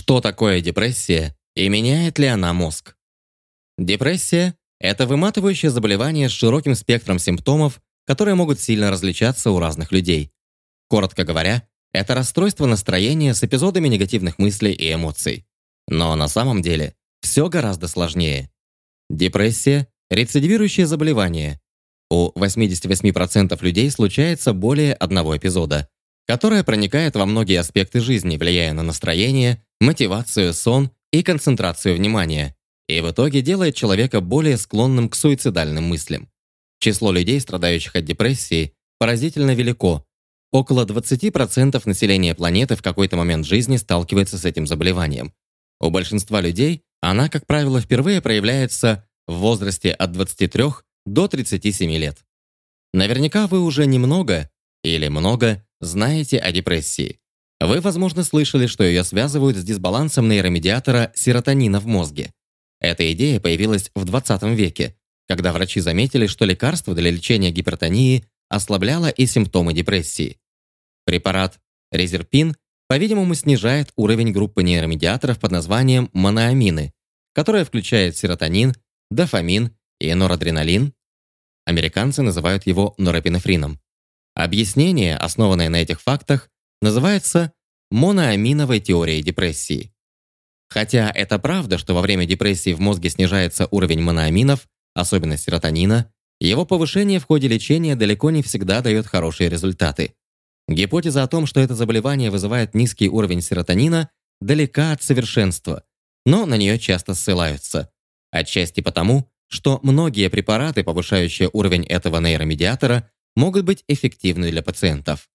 Что такое депрессия и меняет ли она мозг? Депрессия – это выматывающее заболевание с широким спектром симптомов, которые могут сильно различаться у разных людей. Коротко говоря, это расстройство настроения с эпизодами негативных мыслей и эмоций. Но на самом деле все гораздо сложнее. Депрессия – рецидивирующее заболевание. У 88% людей случается более одного эпизода, которое проникает во многие аспекты жизни, влияя на настроение, мотивацию, сон и концентрацию внимания, и в итоге делает человека более склонным к суицидальным мыслям. Число людей, страдающих от депрессии, поразительно велико. Около 20% населения планеты в какой-то момент жизни сталкивается с этим заболеванием. У большинства людей она, как правило, впервые проявляется в возрасте от 23 до 37 лет. Наверняка вы уже немного или много знаете о депрессии. Вы, возможно, слышали, что ее связывают с дисбалансом нейромедиатора серотонина в мозге. Эта идея появилась в 20 веке, когда врачи заметили, что лекарство для лечения гипертонии ослабляло и симптомы депрессии. Препарат резерпин, по-видимому, снижает уровень группы нейромедиаторов под названием моноамины, которая включает серотонин, дофамин и норадреналин. Американцы называют его норепинефрином. Объяснение, основанное на этих фактах, называется моноаминовой теорией депрессии. Хотя это правда, что во время депрессии в мозге снижается уровень моноаминов, особенно серотонина, его повышение в ходе лечения далеко не всегда дает хорошие результаты. Гипотеза о том, что это заболевание вызывает низкий уровень серотонина, далека от совершенства, но на нее часто ссылаются. Отчасти потому, что многие препараты, повышающие уровень этого нейромедиатора, могут быть эффективны для пациентов.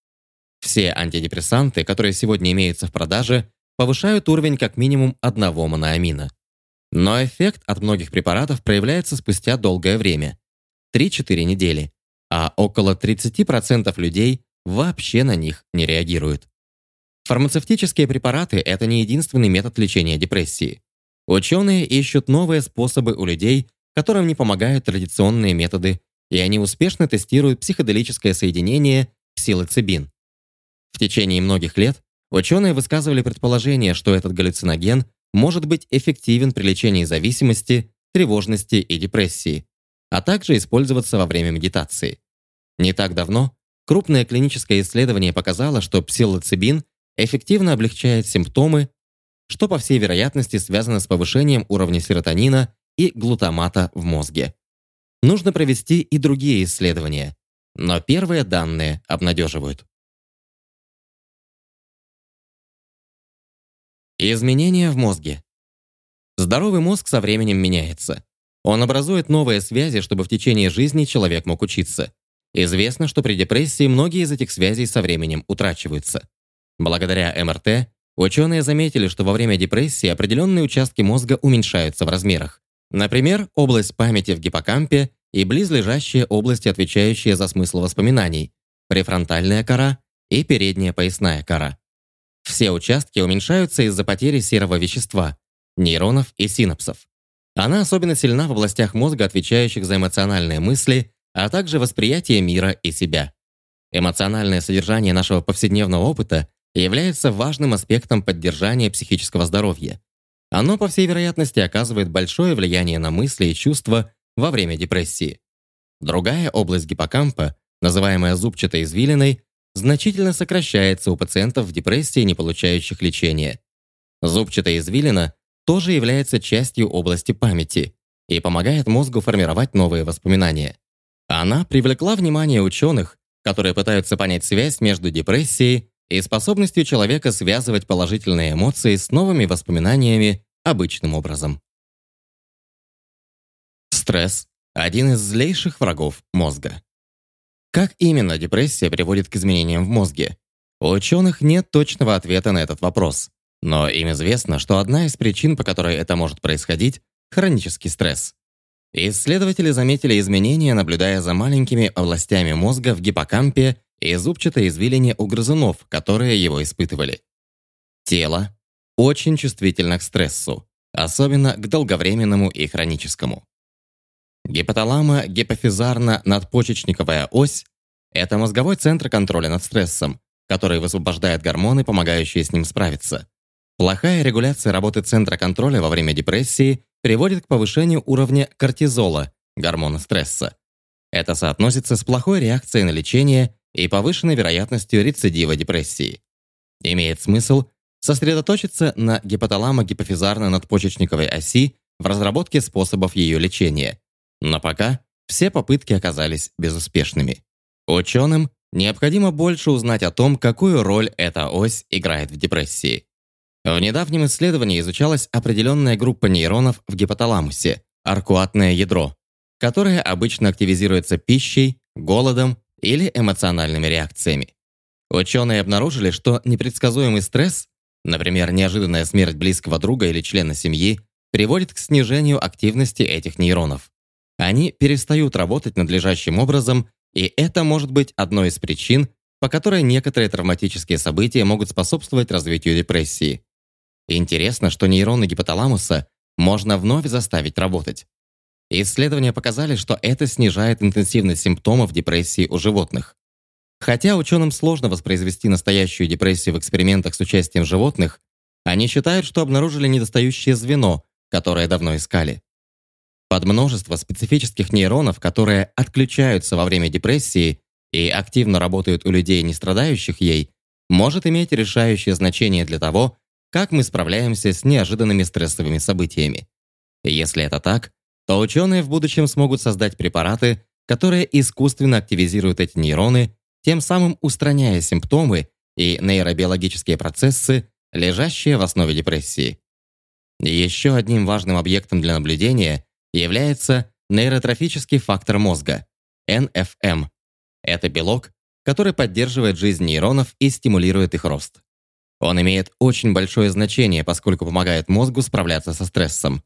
Все антидепрессанты, которые сегодня имеются в продаже, повышают уровень как минимум одного моноамина. Но эффект от многих препаратов проявляется спустя долгое время – 3-4 недели, а около 30% людей вообще на них не реагируют. Фармацевтические препараты – это не единственный метод лечения депрессии. Ученые ищут новые способы у людей, которым не помогают традиционные методы, и они успешно тестируют психоделическое соединение псилоцибин. В течение многих лет ученые высказывали предположение, что этот галлюциноген может быть эффективен при лечении зависимости, тревожности и депрессии, а также использоваться во время медитации. Не так давно крупное клиническое исследование показало, что псилоцибин эффективно облегчает симптомы, что по всей вероятности связано с повышением уровня серотонина и глутамата в мозге. Нужно провести и другие исследования, но первые данные обнадеживают. Изменения в мозге. Здоровый мозг со временем меняется. Он образует новые связи, чтобы в течение жизни человек мог учиться. Известно, что при депрессии многие из этих связей со временем утрачиваются. Благодаря МРТ ученые заметили, что во время депрессии определенные участки мозга уменьшаются в размерах. Например, область памяти в гиппокампе и близлежащие области, отвечающие за смысл воспоминаний, префронтальная кора и передняя поясная кора. Все участки уменьшаются из-за потери серого вещества, нейронов и синапсов. Она особенно сильна в областях мозга, отвечающих за эмоциональные мысли, а также восприятие мира и себя. Эмоциональное содержание нашего повседневного опыта является важным аспектом поддержания психического здоровья. Оно, по всей вероятности, оказывает большое влияние на мысли и чувства во время депрессии. Другая область гиппокампа, называемая зубчатой извилиной, значительно сокращается у пациентов в депрессии, не получающих лечения. Зубчатая извилина тоже является частью области памяти и помогает мозгу формировать новые воспоминания. Она привлекла внимание ученых, которые пытаются понять связь между депрессией и способностью человека связывать положительные эмоции с новыми воспоминаниями обычным образом. Стресс – один из злейших врагов мозга. Как именно депрессия приводит к изменениям в мозге? У ученых нет точного ответа на этот вопрос. Но им известно, что одна из причин, по которой это может происходить – хронический стресс. Исследователи заметили изменения, наблюдая за маленькими областями мозга в гиппокампе и зубчатой извилине у грызунов, которые его испытывали. Тело очень чувствительно к стрессу, особенно к долговременному и хроническому. Гипоталамо-гипофизарно-надпочечниковая ось – это мозговой центр контроля над стрессом, который высвобождает гормоны, помогающие с ним справиться. Плохая регуляция работы центра контроля во время депрессии приводит к повышению уровня кортизола, гормона стресса. Это соотносится с плохой реакцией на лечение и повышенной вероятностью рецидива депрессии. Имеет смысл сосредоточиться на гипоталамо-гипофизарно-надпочечниковой оси в разработке способов ее лечения. Но пока все попытки оказались безуспешными. Ученым необходимо больше узнать о том, какую роль эта ось играет в депрессии. В недавнем исследовании изучалась определенная группа нейронов в гипоталамусе, аркуатное ядро, которое обычно активизируется пищей, голодом или эмоциональными реакциями. Ученые обнаружили, что непредсказуемый стресс, например, неожиданная смерть близкого друга или члена семьи, приводит к снижению активности этих нейронов. Они перестают работать надлежащим образом, и это может быть одной из причин, по которой некоторые травматические события могут способствовать развитию депрессии. Интересно, что нейроны гипоталамуса можно вновь заставить работать. Исследования показали, что это снижает интенсивность симптомов депрессии у животных. Хотя ученым сложно воспроизвести настоящую депрессию в экспериментах с участием животных, они считают, что обнаружили недостающее звено, которое давно искали. Под множество специфических нейронов, которые отключаются во время депрессии и активно работают у людей, не страдающих ей, может иметь решающее значение для того, как мы справляемся с неожиданными стрессовыми событиями. Если это так, то ученые в будущем смогут создать препараты, которые искусственно активизируют эти нейроны, тем самым устраняя симптомы и нейробиологические процессы, лежащие в основе депрессии. Еще одним важным объектом для наблюдения является нейротрофический фактор мозга – НФМ. Это белок, который поддерживает жизнь нейронов и стимулирует их рост. Он имеет очень большое значение, поскольку помогает мозгу справляться со стрессом.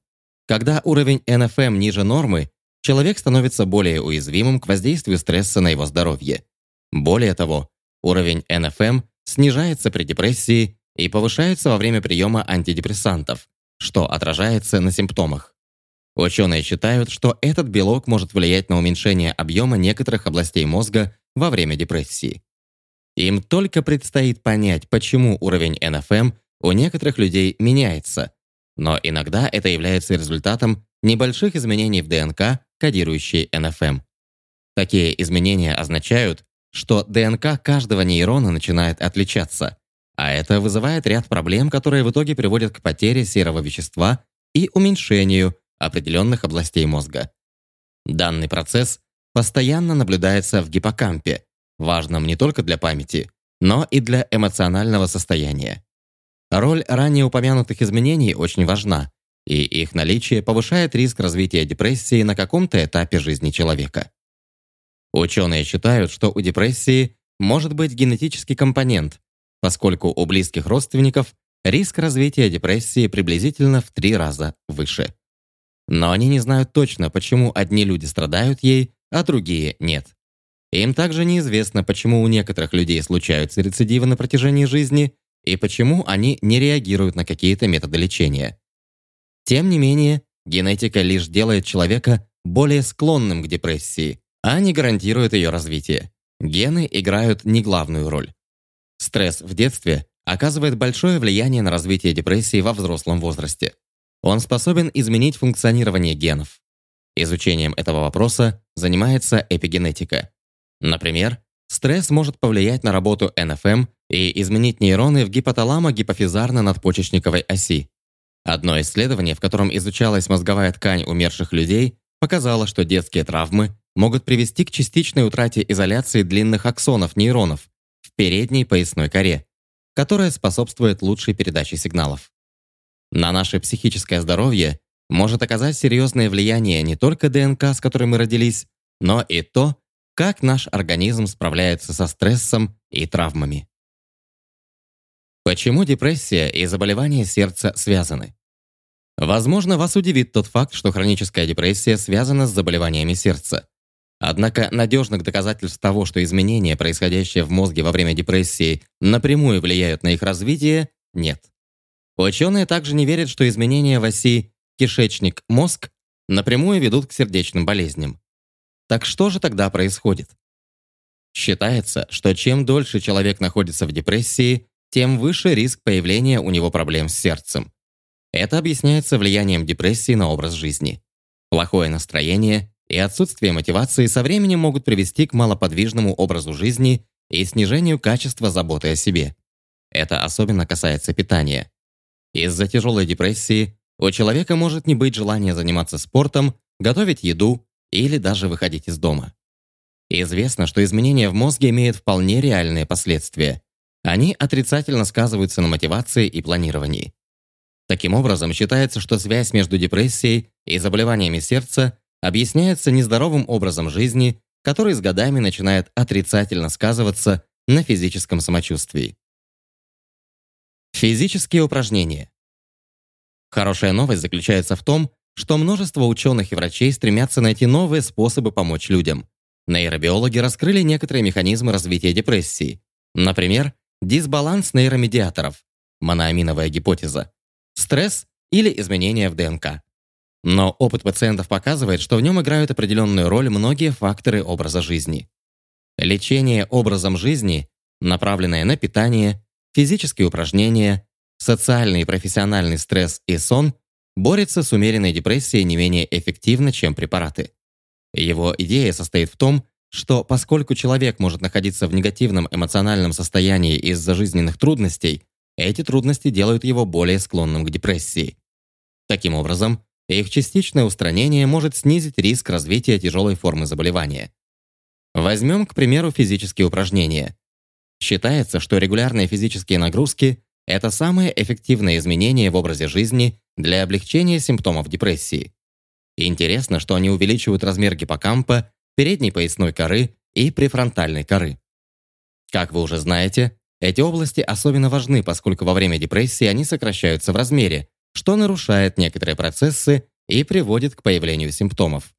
Когда уровень НФМ ниже нормы, человек становится более уязвимым к воздействию стресса на его здоровье. Более того, уровень НФМ снижается при депрессии и повышается во время приема антидепрессантов, что отражается на симптомах. Ученые считают, что этот белок может влиять на уменьшение объема некоторых областей мозга во время депрессии. Им только предстоит понять, почему уровень НФМ у некоторых людей меняется, но иногда это является результатом небольших изменений в ДНК, кодирующей НФМ. Такие изменения означают, что ДНК каждого нейрона начинает отличаться, а это вызывает ряд проблем, которые в итоге приводят к потере серого вещества и уменьшению определенных областей мозга. Данный процесс постоянно наблюдается в гиппокампе, важном не только для памяти, но и для эмоционального состояния. Роль ранее упомянутых изменений очень важна, и их наличие повышает риск развития депрессии на каком-то этапе жизни человека. Ученые считают, что у депрессии может быть генетический компонент, поскольку у близких родственников риск развития депрессии приблизительно в три раза выше. Но они не знают точно, почему одни люди страдают ей, а другие нет. Им также неизвестно, почему у некоторых людей случаются рецидивы на протяжении жизни, и почему они не реагируют на какие-то методы лечения. Тем не менее, генетика лишь делает человека более склонным к депрессии, а не гарантирует ее развитие. Гены играют не главную роль. Стресс в детстве оказывает большое влияние на развитие депрессии во взрослом возрасте. Он способен изменить функционирование генов. Изучением этого вопроса занимается эпигенетика. Например, стресс может повлиять на работу НФМ и изменить нейроны в гипоталамо-гипофизарно-надпочечниковой оси. Одно исследование, в котором изучалась мозговая ткань умерших людей, показало, что детские травмы могут привести к частичной утрате изоляции длинных аксонов нейронов в передней поясной коре, которая способствует лучшей передаче сигналов. На наше психическое здоровье может оказать серьезное влияние не только ДНК, с которой мы родились, но и то, как наш организм справляется со стрессом и травмами. Почему депрессия и заболевания сердца связаны? Возможно, вас удивит тот факт, что хроническая депрессия связана с заболеваниями сердца. Однако надежных доказательств того, что изменения, происходящие в мозге во время депрессии, напрямую влияют на их развитие, нет. Ученые также не верят, что изменения в оси кишечник-мозг напрямую ведут к сердечным болезням. Так что же тогда происходит? Считается, что чем дольше человек находится в депрессии, тем выше риск появления у него проблем с сердцем. Это объясняется влиянием депрессии на образ жизни. Плохое настроение и отсутствие мотивации со временем могут привести к малоподвижному образу жизни и снижению качества заботы о себе. Это особенно касается питания. Из-за тяжелой депрессии у человека может не быть желания заниматься спортом, готовить еду или даже выходить из дома. Известно, что изменения в мозге имеют вполне реальные последствия. Они отрицательно сказываются на мотивации и планировании. Таким образом, считается, что связь между депрессией и заболеваниями сердца объясняется нездоровым образом жизни, который с годами начинает отрицательно сказываться на физическом самочувствии. Физические упражнения. Хорошая новость заключается в том, что множество ученых и врачей стремятся найти новые способы помочь людям. Нейробиологи раскрыли некоторые механизмы развития депрессии. Например, дисбаланс нейромедиаторов, моноаминовая гипотеза, стресс или изменения в ДНК. Но опыт пациентов показывает, что в нем играют определенную роль многие факторы образа жизни. Лечение образом жизни, направленное на питание, физические упражнения, социальный и профессиональный стресс и сон, борется с умеренной депрессией не менее эффективно, чем препараты. Его идея состоит в том, что поскольку человек может находиться в негативном эмоциональном состоянии из-за жизненных трудностей, эти трудности делают его более склонным к депрессии. Таким образом, их частичное устранение может снизить риск развития тяжелой формы заболевания. Возьмем, к примеру, физические упражнения. Считается, что регулярные физические нагрузки – это самое эффективное изменение в образе жизни для облегчения симптомов депрессии. Интересно, что они увеличивают размер гиппокампа, передней поясной коры и префронтальной коры. Как вы уже знаете, эти области особенно важны, поскольку во время депрессии они сокращаются в размере, что нарушает некоторые процессы и приводит к появлению симптомов.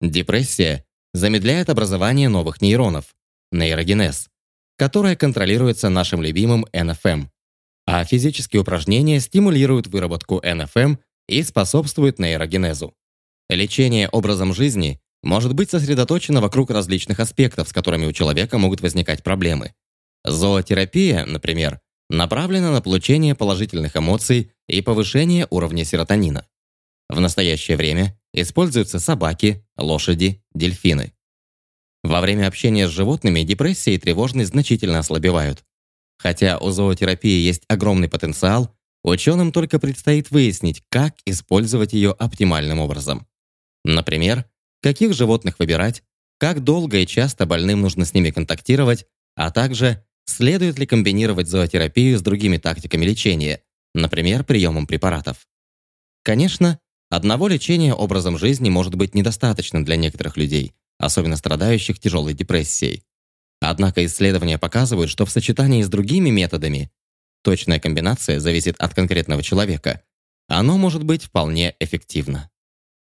Депрессия замедляет образование новых нейронов, нейрогенез, которая контролируется нашим любимым НФМ, а физические упражнения стимулируют выработку НФМ и способствуют нейрогенезу. Лечение образом жизни может быть сосредоточено вокруг различных аспектов, с которыми у человека могут возникать проблемы, Зоотерапия, например, направлена на получение положительных эмоций и повышение уровня серотонина. В настоящее время используются собаки, лошади, дельфины. Во время общения с животными депрессия и тревожность значительно ослабевают. Хотя у зоотерапии есть огромный потенциал, ученым только предстоит выяснить, как использовать ее оптимальным образом. Например, каких животных выбирать, как долго и часто больным нужно с ними контактировать, а также Следует ли комбинировать зоотерапию с другими тактиками лечения, например, приемом препаратов? Конечно, одного лечения образом жизни может быть недостаточно для некоторых людей, особенно страдающих тяжелой депрессией. Однако исследования показывают, что в сочетании с другими методами точная комбинация зависит от конкретного человека. Оно может быть вполне эффективно.